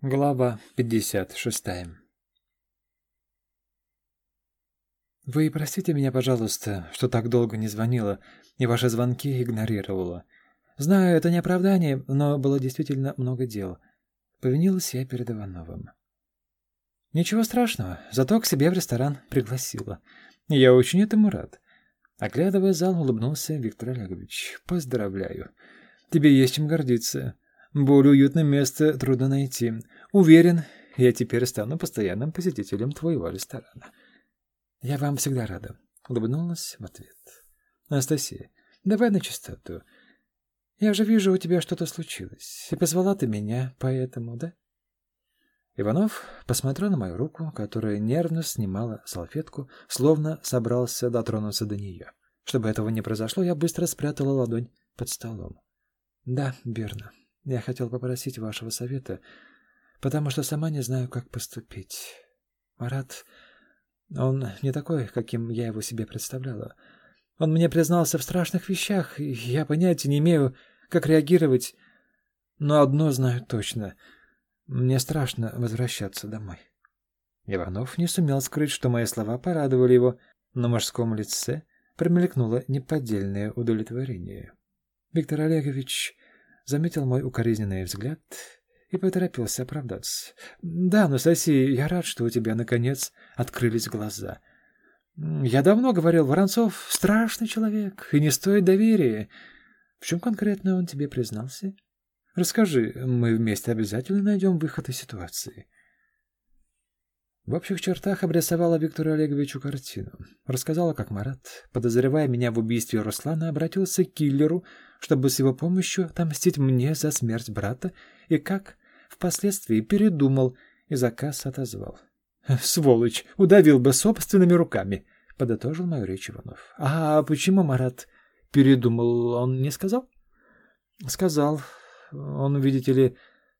Глава 56 Вы простите меня, пожалуйста, что так долго не звонила и ваши звонки игнорировала. Знаю, это не оправдание, но было действительно много дел. Повинилась я перед Ивановым. Ничего страшного, зато к себе в ресторан пригласила. Я очень этому рад. Оглядывая зал, улыбнулся Виктор Олегович. Поздравляю. Тебе есть чем гордиться. Более уютное место трудно найти. Уверен, я теперь стану постоянным посетителем твоего ресторана. Я вам всегда рада. Улыбнулась в ответ. Анастасия, давай на чистоту. Я же вижу, у тебя что-то случилось. И позвала ты меня поэтому, да? Иванов посмотрел на мою руку, которая нервно снимала салфетку, словно собрался дотронуться до нее. Чтобы этого не произошло, я быстро спрятала ладонь под столом. Да, верно. Я хотел попросить вашего совета, потому что сама не знаю, как поступить. Марат, он не такой, каким я его себе представляла. Он мне признался в страшных вещах, и я понятия не имею, как реагировать. Но одно знаю точно. Мне страшно возвращаться домой. Иванов не сумел скрыть, что мои слова порадовали его. На мужском лице промелькнуло неподдельное удовлетворение. Виктор Олегович заметил мой укоризненный взгляд и поторопился оправдаться. «Да, Анастасия, я рад, что у тебя, наконец, открылись глаза. Я давно говорил, Воронцов — страшный человек и не стоит доверия. В чем конкретно он тебе признался? Расскажи, мы вместе обязательно найдем выход из ситуации». В общих чертах обрисовала Виктору Олеговичу картину. Рассказала, как Марат, подозревая меня в убийстве Руслана, обратился к киллеру, чтобы с его помощью отомстить мне за смерть брата, и как впоследствии передумал и заказ отозвал. «Сволочь! Удавил бы собственными руками!» — подытожил мою речь Иванов. «А почему Марат передумал, он не сказал?» «Сказал. Он, видите ли,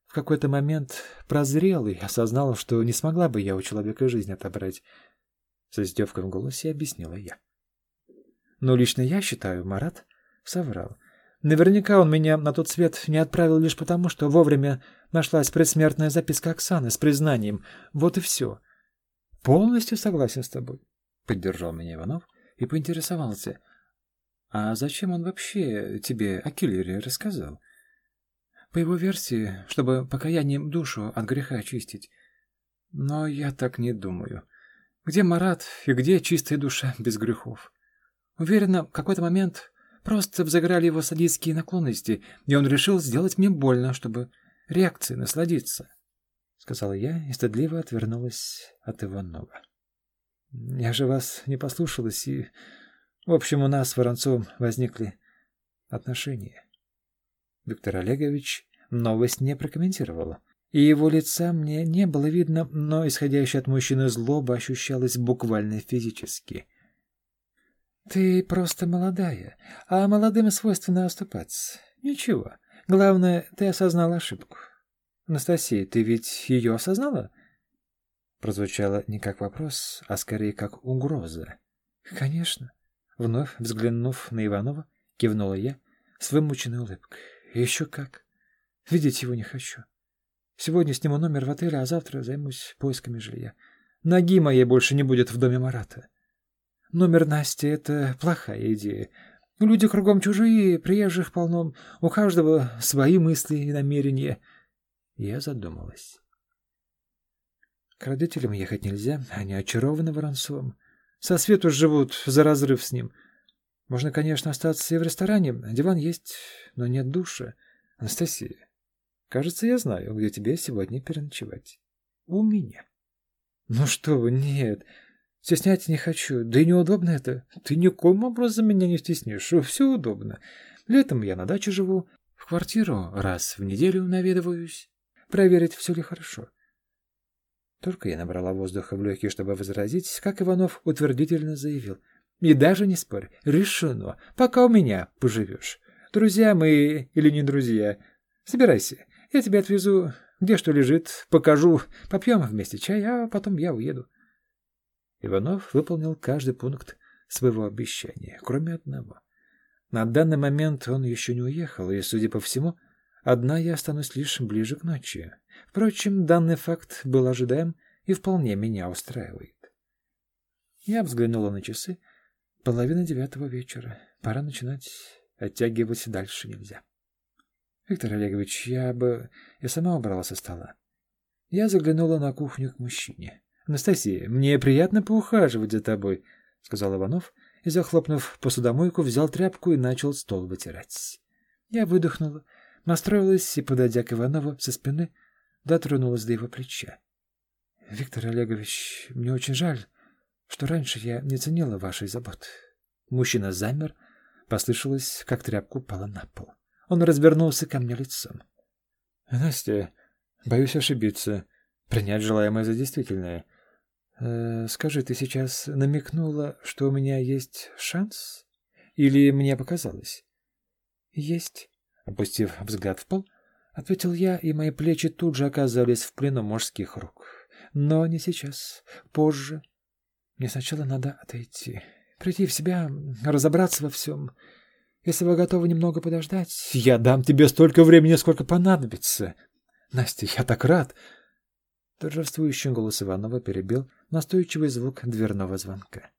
в какой-то момент прозрел и осознал, что не смогла бы я у человека жизнь отобрать. С издевкой в голосе объяснила я. Но лично я считаю, Марат соврал. Наверняка он меня на тот свет не отправил лишь потому, что вовремя нашлась предсмертная записка Оксаны с признанием. Вот и все. Полностью согласен с тобой. Поддержал меня Иванов и поинтересовался. А зачем он вообще тебе о киллере рассказал? По его версии, чтобы покаянием душу от греха очистить. Но я так не думаю. Где Марат и где чистая душа без грехов? Уверена, в какой-то момент просто взыграли его садистские наклонности, и он решил сделать мне больно, чтобы реакции насладиться. Сказала я и стыдливо отвернулась от Иванова. Я же вас не послушалась, и, в общем, у нас с Воронцовым возникли отношения. Виктор Олегович новость не прокомментировал. И его лица мне не было видно, но исходящая от мужчины злоба ощущалась буквально физически. «Ты просто молодая, а молодым свойственно оступаться. Ничего. Главное, ты осознала ошибку. Анастасия, ты ведь ее осознала?» Прозвучало не как вопрос, а скорее как угроза. «Конечно». Вновь взглянув на Иванова, кивнула я с вымученной улыбкой. Еще как. Видеть его не хочу. Сегодня сниму номер в отеле, а завтра займусь поисками жилья. Ноги моей больше не будет в доме Марата. Номер Насти — это плохая идея. Люди кругом чужие, приезжих полном, у каждого свои мысли и намерения. Я задумалась. К родителям ехать нельзя, они очарованы Воронцовым. Со свету живут за разрыв с ним — можно, конечно, остаться и в ресторане. Диван есть, но нет душа. Анастасия, кажется, я знаю, где тебе сегодня переночевать. У меня. Ну что вы, нет. Стеснять не хочу. Да и неудобно это. Ты никоим образом меня не стеснишь. Все удобно. Летом я на даче живу. В квартиру раз в неделю наведываюсь. Проверить, все ли хорошо. Только я набрала воздуха в легкие, чтобы возразить, как Иванов утвердительно заявил — и даже не спорь, решено, пока у меня поживешь. Друзья мы или не друзья. Собирайся, я тебя отвезу, где что лежит, покажу, попьем вместе чай, а потом я уеду. Иванов выполнил каждый пункт своего обещания, кроме одного. На данный момент он еще не уехал, и, судя по всему, одна я останусь лишь ближе к ночи. Впрочем, данный факт был ожидаем и вполне меня устраивает. Я взглянула на часы. Половина девятого вечера. Пора начинать. Оттягивать дальше нельзя. Виктор Олегович, я бы... Я сама убрала со стола. Я заглянула на кухню к мужчине. «Анастасия, мне приятно поухаживать за тобой», — сказал Иванов, и, захлопнув посудомойку, взял тряпку и начал стол вытирать. Я выдохнула, настроилась и, подойдя к Иванову со спины, дотронулась до его плеча. — Виктор Олегович, мне очень жаль, что раньше я не ценила вашей заботы. Мужчина замер, послышалось, как тряпка упала на пол. Он развернулся ко мне лицом. — Настя, боюсь ошибиться, принять желаемое за действительное. Э, скажи, ты сейчас намекнула, что у меня есть шанс? Или мне показалось? — Есть. Опустив взгляд в пол, ответил я, и мои плечи тут же оказались в плену мужских рук. Но не сейчас, позже. Мне сначала надо отойти, прийти в себя, разобраться во всем. Если вы готовы немного подождать, я дам тебе столько времени, сколько понадобится. Настя, я так рад. Торжествующий голос Иванова перебил настойчивый звук дверного звонка.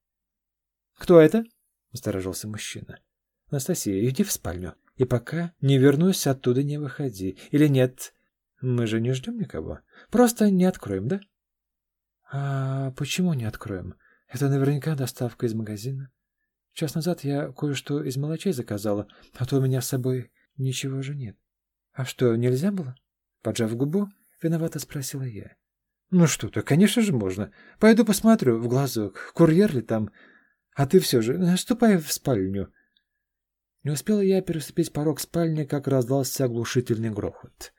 «Кто это?» — насторожился мужчина. «Анастасия, иди в спальню. И пока не вернусь, оттуда не выходи. Или нет? Мы же не ждем никого. Просто не откроем, да?» «А почему не откроем? Это наверняка доставка из магазина. Час назад я кое-что из мелочей заказала, а то у меня с собой ничего же нет. А что, нельзя было?» Поджав губу, виновато спросила я. «Ну что ты, конечно же можно. Пойду посмотрю в глазок, курьер ли там. А ты все же наступай в спальню». Не успела я переступить порог спальни, как раздался оглушительный грохот.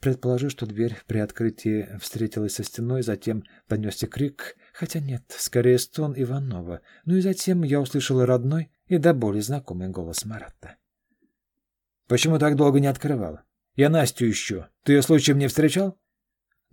Предположу, что дверь при открытии встретилась со стеной, затем донесся крик, хотя нет, скорее стон Иванова. Ну и затем я услышала родной и до боли знакомый голос Марата. «Почему так долго не открывала? Я Настю ищу. Ты ее случаем не встречал?»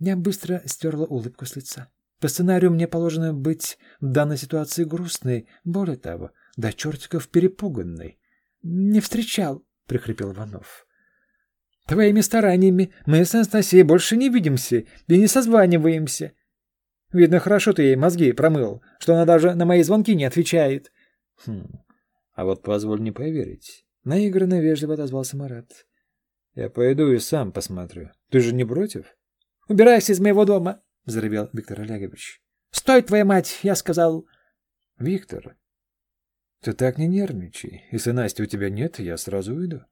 Я быстро стерла улыбку с лица. По сценарию мне положено быть в данной ситуации грустной, более того, до чертиков перепуганной. — Не встречал, — прихрипел Иванов. — Твоими стараниями мы с Анастасией больше не видимся и не созваниваемся. Видно, хорошо ты ей мозги промыл, что она даже на мои звонки не отвечает. — Хм, а вот позволь не поверить. Наигранно вежливо отозвался Марат. — Я пойду и сам посмотрю. Ты же не против? — Убирайся из моего дома, — взревел Виктор Олегович. — Стой, твоя мать, я сказал. — Виктор, ты так не нервничай. Если Насти у тебя нет, я сразу уйду.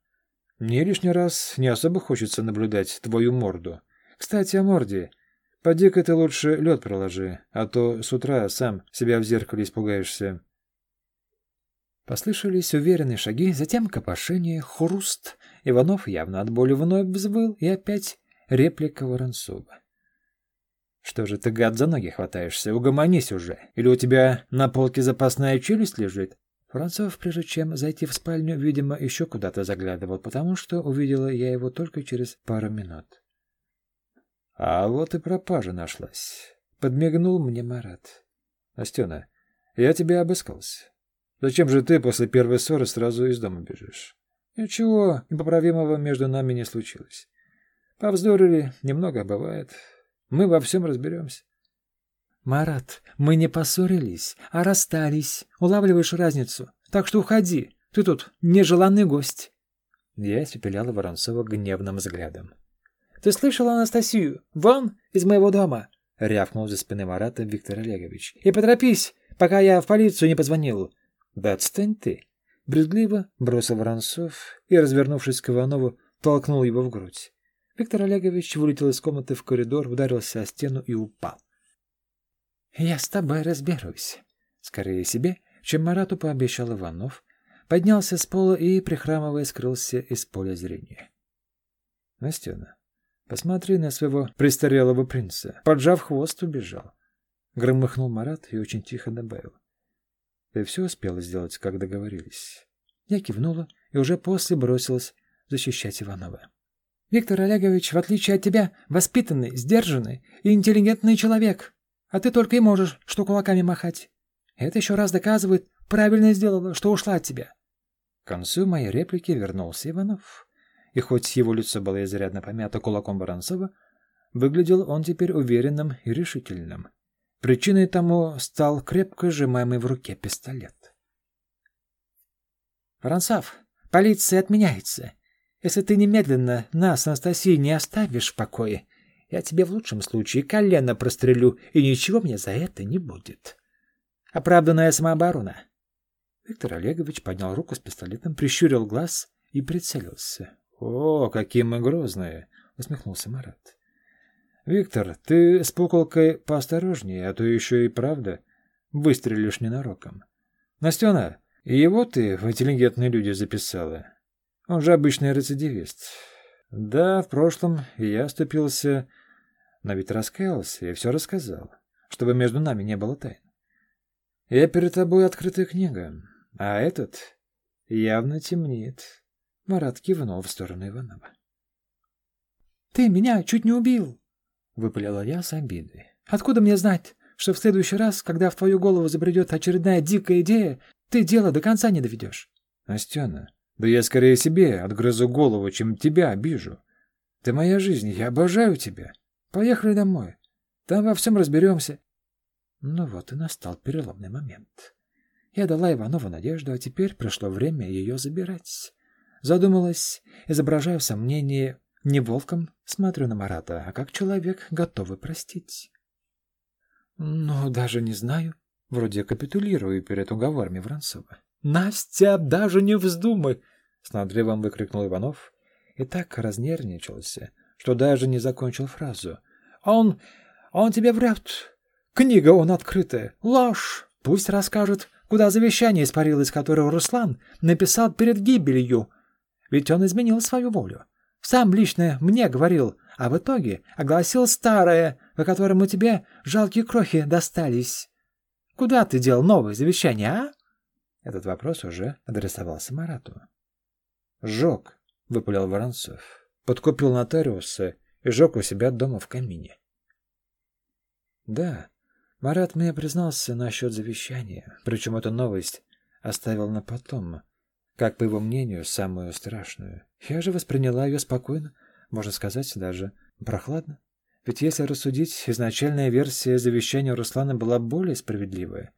Мне лишний раз не особо хочется наблюдать твою морду. Кстати, о морде. Поди-ка ты лучше лед проложи, а то с утра сам себя в зеркале испугаешься. Послышались уверенные шаги, затем копошение, хруст. Иванов явно от боли вновь взвыл и опять Реплика Воронцова. «Что же ты, гад, за ноги хватаешься? Угомонись уже! Или у тебя на полке запасная челюсть лежит?» Воронцов, прежде чем зайти в спальню, видимо, еще куда-то заглядывал, потому что увидела я его только через пару минут. «А вот и пропажа нашлась», — подмигнул мне Марат. «Настена, я тебя обыскался. Зачем же ты после первой ссоры сразу из дома бежишь? Ничего непоправимого между нами не случилось. Повздорили, немного бывает. Мы во всем разберемся. Марат, мы не поссорились, а расстались. Улавливаешь разницу. Так что уходи. Ты тут нежеланный гость. Я испепеляла Воронцова гневным взглядом. Ты слышал Анастасию? Вон из моего дома! Рявкнул за спины Марата Виктор Олегович. И поторопись, пока я в полицию не позвонил. Да отстань ты. Брезгливо бросил Воронцов и, развернувшись к Иванову, толкнул его в грудь. Виктор Олегович вылетел из комнаты в коридор, ударился о стену и упал. «Я с тобой разберусь». Скорее себе, чем Марату пообещал Иванов, поднялся с пола и, прихрамывая, скрылся из поля зрения. «Настена, посмотри на своего престарелого принца. Поджав хвост, убежал». Громыхнул Марат и очень тихо добавил. «Ты все успела сделать, как договорились?» Я кивнула и уже после бросилась защищать Иванова. Виктор Олегович, в отличие от тебя, воспитанный, сдержанный и интеллигентный человек. А ты только и можешь, что кулаками махать. Это еще раз доказывает, правильно сделала, что ушла от тебя. К концу моей реплики вернулся Иванов. И хоть его лицо было изрядно помято кулаком Воронцова, Выглядел он теперь уверенным и решительным. Причиной тому стал крепко сжимаемый в руке пистолет. «Воронцов, полиция отменяется. Если ты немедленно нас, Анастасии, не оставишь в покое, я тебе в лучшем случае колено прострелю, и ничего мне за это не будет. Оправданная самооборона». Виктор Олегович поднял руку с пистолетом, прищурил глаз и прицелился. «О, какие мы грозные!» — усмехнулся Марат. «Виктор, ты с пуколкой поосторожнее, а то еще и правда выстрелишь ненароком. Настена, его ты в интеллигентные люди записала. Он же обычный рецидивист. Да, в прошлом я оступился, но ведь раскаялся и все рассказал, чтобы между нами не было тайн. Я перед тобой открытая книга, а этот явно темнеет. Марат кивнул в сторону Иванова. «Ты меня чуть не убил!» — выпалила я с обидой. «Откуда мне знать, что в следующий раз, когда в твою голову забредет очередная дикая идея, ты дело до конца не доведешь?» «Настена, да я скорее себе отгрызу голову, чем тебя обижу. Ты моя жизнь, я обожаю тебя. Поехали домой. Там во всем разберемся». Ну вот и настал переломный момент. Я дала Иванову надежду, а теперь пришло время ее забирать. Задумалась, изображая в сомнении не волком смотрю на Марата, а как человек, готовый простить. Ну, даже не знаю. Вроде капитулирую перед уговорами Воронцова. «Настя, даже не вздумай!» — с надрывом выкрикнул Иванов и так разнервничался, что даже не закончил фразу. «Он... он тебе врет! Книга он открытая! Ложь! Пусть расскажет, куда завещание испарилось, которое Руслан написал перед гибелью. Ведь он изменил свою волю. Сам лично мне говорил, а в итоге огласил старое, по которому тебе жалкие крохи достались. Куда ты дел новое завещание, а? Этот вопрос уже адресовался Марату. «Жег», — выпалил Воронцов. Подкупил нотариуса и жег у себя дома в камине. Да, Марат мне признался насчет завещания, причем эту новость оставил на потом, как, по его мнению, самую страшную. Я же восприняла ее спокойно, можно сказать, даже прохладно. Ведь если рассудить, изначальная версия завещания Руслана была более справедливая,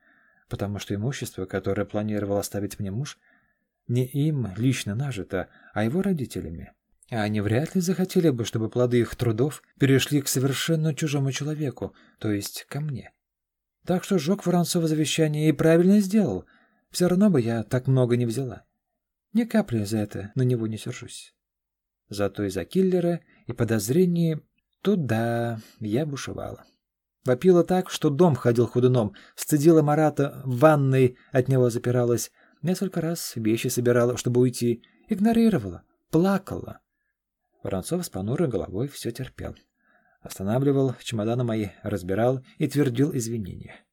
потому что имущество, которое планировал оставить мне муж, не им лично нажито, а его родителями. А они вряд ли захотели бы, чтобы плоды их трудов перешли к совершенно чужому человеку, то есть ко мне. Так что сжег Воронцова завещание и правильно сделал. Все равно бы я так много не взяла. Ни капли за это на него не сержусь. Зато из-за киллера и подозрений туда я бушевала. Вопила так, что дом ходил худуном, стыдила Марата, в ванной от него запиралась, несколько раз вещи собирала, чтобы уйти, игнорировала, плакала. Воронцов с понурой головой все терпел. Останавливал чемоданы мои, разбирал и твердил извинения.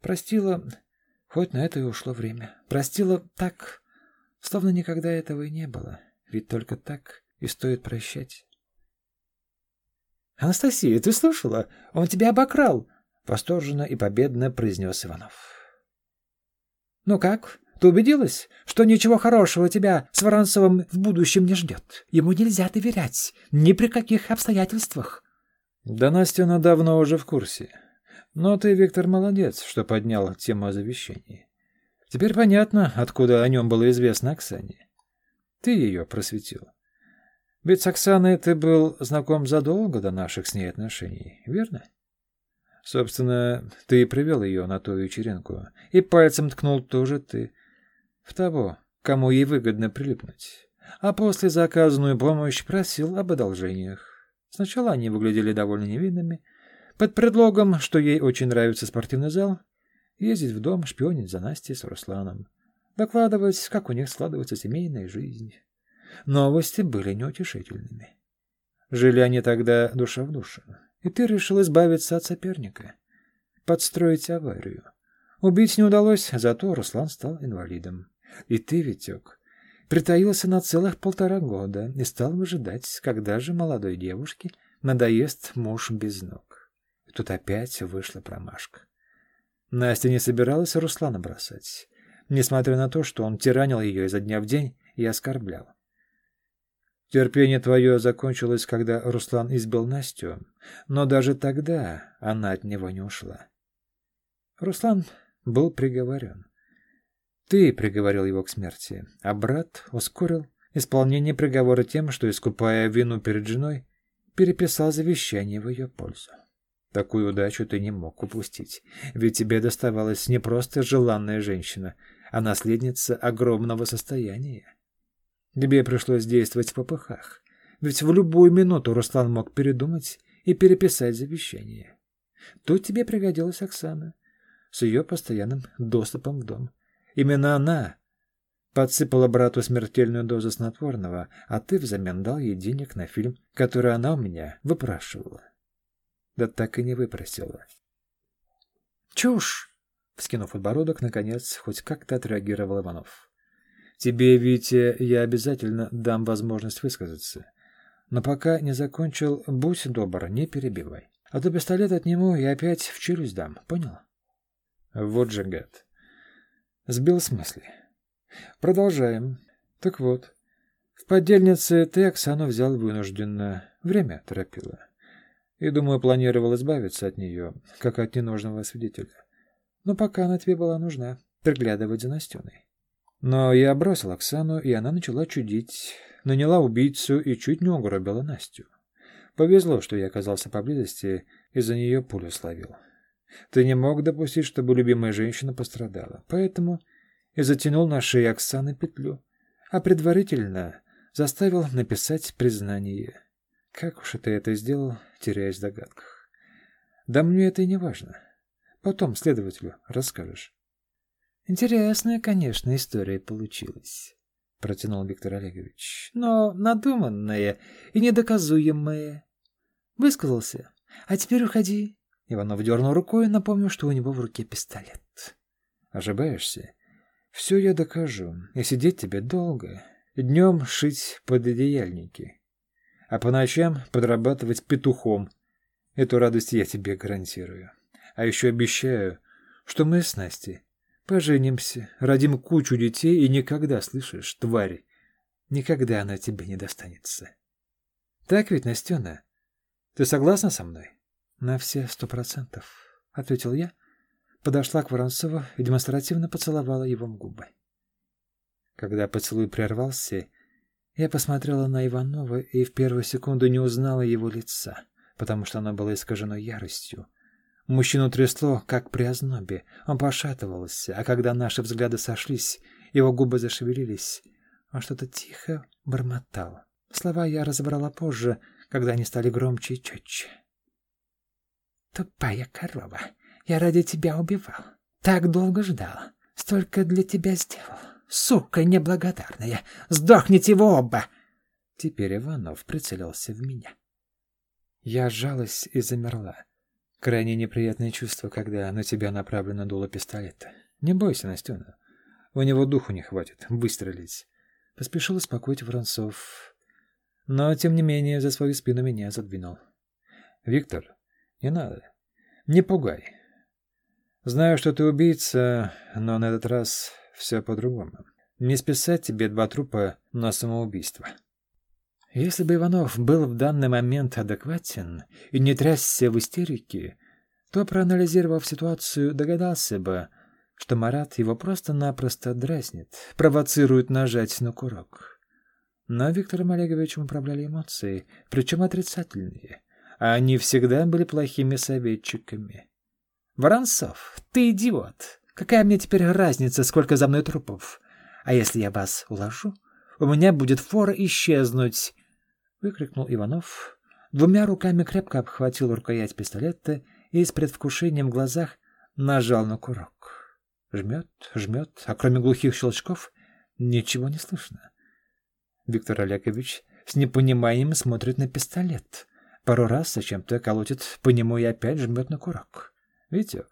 Простила, хоть на это и ушло время. Простила так, Словно никогда этого и не было, ведь только так и стоит прощать. «Анастасия, ты слышала? Он тебя обокрал!» — восторженно и победно произнес Иванов. «Ну как? Ты убедилась, что ничего хорошего тебя с Воронцовым в будущем не ждет? Ему нельзя доверять, ни при каких обстоятельствах!» «Да Настя она давно уже в курсе. Но ты, Виктор, молодец, что поднял тему о завещании. Теперь понятно, откуда о нем было известно Оксане. Ты ее просветил. Ведь с Оксаной ты был знаком задолго до наших с ней отношений, верно? Собственно, ты и привел ее на ту вечеринку, и пальцем ткнул тоже ты. В того, кому ей выгодно прилипнуть. А после за оказанную помощь просил об одолжениях. Сначала они выглядели довольно невинными, под предлогом, что ей очень нравится спортивный зал, Ездить в дом, шпионить за Настей с Русланом. Докладывать, как у них складывается семейная жизнь. Новости были неутешительными. Жили они тогда душа в душу. И ты решил избавиться от соперника. Подстроить аварию. Убить не удалось, зато Руслан стал инвалидом. И ты, Витек, притаился на целых полтора года и стал выжидать, когда же молодой девушке надоест муж без ног. И тут опять вышла промашка. Настя не собиралась Руслана бросать, несмотря на то, что он тиранил ее изо дня в день и оскорблял. Терпение твое закончилось, когда Руслан избил Настю, но даже тогда она от него не ушла. Руслан был приговорен. Ты приговорил его к смерти, а брат ускорил исполнение приговора тем, что, искупая вину перед женой, переписал завещание в ее пользу. Такую удачу ты не мог упустить, ведь тебе доставалась не просто желанная женщина, а наследница огромного состояния. Тебе пришлось действовать в попыхах, ведь в любую минуту Руслан мог передумать и переписать завещание. Тут тебе пригодилась Оксана с ее постоянным доступом в дом. Именно она подсыпала брату смертельную дозу снотворного, а ты взамен дал ей денег на фильм, который она у меня выпрашивала. Да так и не выпросила. «Чушь!» — вскинув подбородок, наконец, хоть как-то отреагировал Иванов. «Тебе, Витя, я обязательно дам возможность высказаться. Но пока не закончил, будь добр, не перебивай. А то пистолет отниму и опять в челюсть дам, понял?» Вот же гад. Сбил с мысли. Продолжаем. Так вот, в поддельнице ты Оксану взял вынужденно. Время торопило. И, думаю, планировал избавиться от нее, как от ненужного свидетеля. Но пока она тебе была нужна, приглядывать за Настеной. Но я бросил Оксану, и она начала чудить, наняла убийцу и чуть не угробила Настю. Повезло, что я оказался поблизости и за нее пулю словил. Ты не мог допустить, чтобы любимая женщина пострадала, поэтому и затянул на шее Оксаны петлю, а предварительно заставил написать признание. Как уж ты это сделал, теряясь в догадках. Да мне это и не важно. Потом следователю расскажешь. Интересная, конечно, история получилась, протянул Виктор Олегович. Но надуманная и недоказуемая. Высказался. А теперь уходи. Иванов дернул рукой, напомнив, что у него в руке пистолет. Ошибаешься. Все я докажу, и сидеть тебе долго. Днем шить под одеяльники, а по ночам подрабатывать петухом. Эту радость я тебе гарантирую. А еще обещаю, что мы с Настей поженимся, родим кучу детей и никогда, слышишь, тварь, никогда она тебе не достанется. Так ведь, Настена? Ты согласна со мной? «На все сто процентов», — ответил я, подошла к Воронцову и демонстративно поцеловала его в губы. Когда поцелуй прервался, я посмотрела на Иванова и в первую секунду не узнала его лица, потому что оно было искажено яростью. Мужчину трясло, как при ознобе. Он пошатывался, а когда наши взгляды сошлись, его губы зашевелились. Он что-то тихо бормотал. Слова я разобрала позже, когда они стали громче и четче. Тупая корова. Я ради тебя убивал. Так долго ждал. Столько для тебя сделал. Сука неблагодарная. Сдохните вы оба!» Теперь Иванов прицелился в меня. Я сжалась и замерла. Крайне неприятное чувство, когда на тебя направлено дуло пистолета. Не бойся, Настена. У него духу не хватит выстрелить. Поспешил успокоить Воронцов. Но, тем не менее, за свою спину меня задвинул. «Виктор, не надо. Не пугай. Знаю, что ты убийца, но на этот раз все по-другому. Не списать тебе два трупа на самоубийство. Если бы Иванов был в данный момент адекватен и не трясся в истерике, то, проанализировав ситуацию, догадался бы, что Марат его просто-напросто дразнит, провоцирует нажать на курок. Но Виктором Олеговичем управляли эмоции, причем отрицательные а они всегда были плохими советчиками. «Воронцов, ты идиот! Какая мне теперь разница, сколько за мной трупов? А если я вас уложу, у меня будет фора исчезнуть!» — выкрикнул Иванов. Двумя руками крепко обхватил рукоять пистолета и с предвкушением в глазах нажал на курок. Жмет, жмет, а кроме глухих щелчков ничего не слышно. Виктор Олегович с непониманием смотрит на пистолет. Пару раз зачем-то колотит по нему и опять жмет на курок. Витек,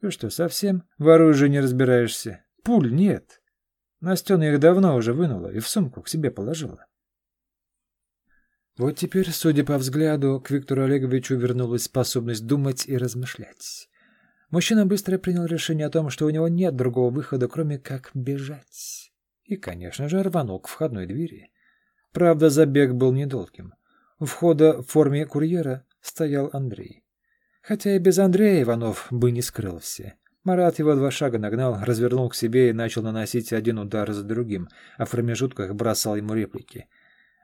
ты что, совсем в оружии не разбираешься? Пуль нет. Настена их давно уже вынула и в сумку к себе положила. Вот теперь, судя по взгляду, к Виктору Олеговичу вернулась способность думать и размышлять. Мужчина быстро принял решение о том, что у него нет другого выхода, кроме как бежать. И, конечно же, рванул к входной двери. Правда, забег был недолгим. У входа в форме курьера стоял Андрей. Хотя и без Андрея Иванов бы не скрылся. Марат его два шага нагнал, развернул к себе и начал наносить один удар за другим, а в промежутках бросал ему реплики.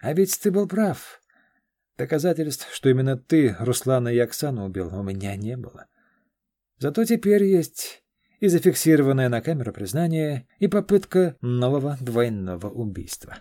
«А ведь ты был прав. Доказательств, что именно ты Руслана и Оксану убил, у меня не было. Зато теперь есть и зафиксированное на камеру признание, и попытка нового двойного убийства».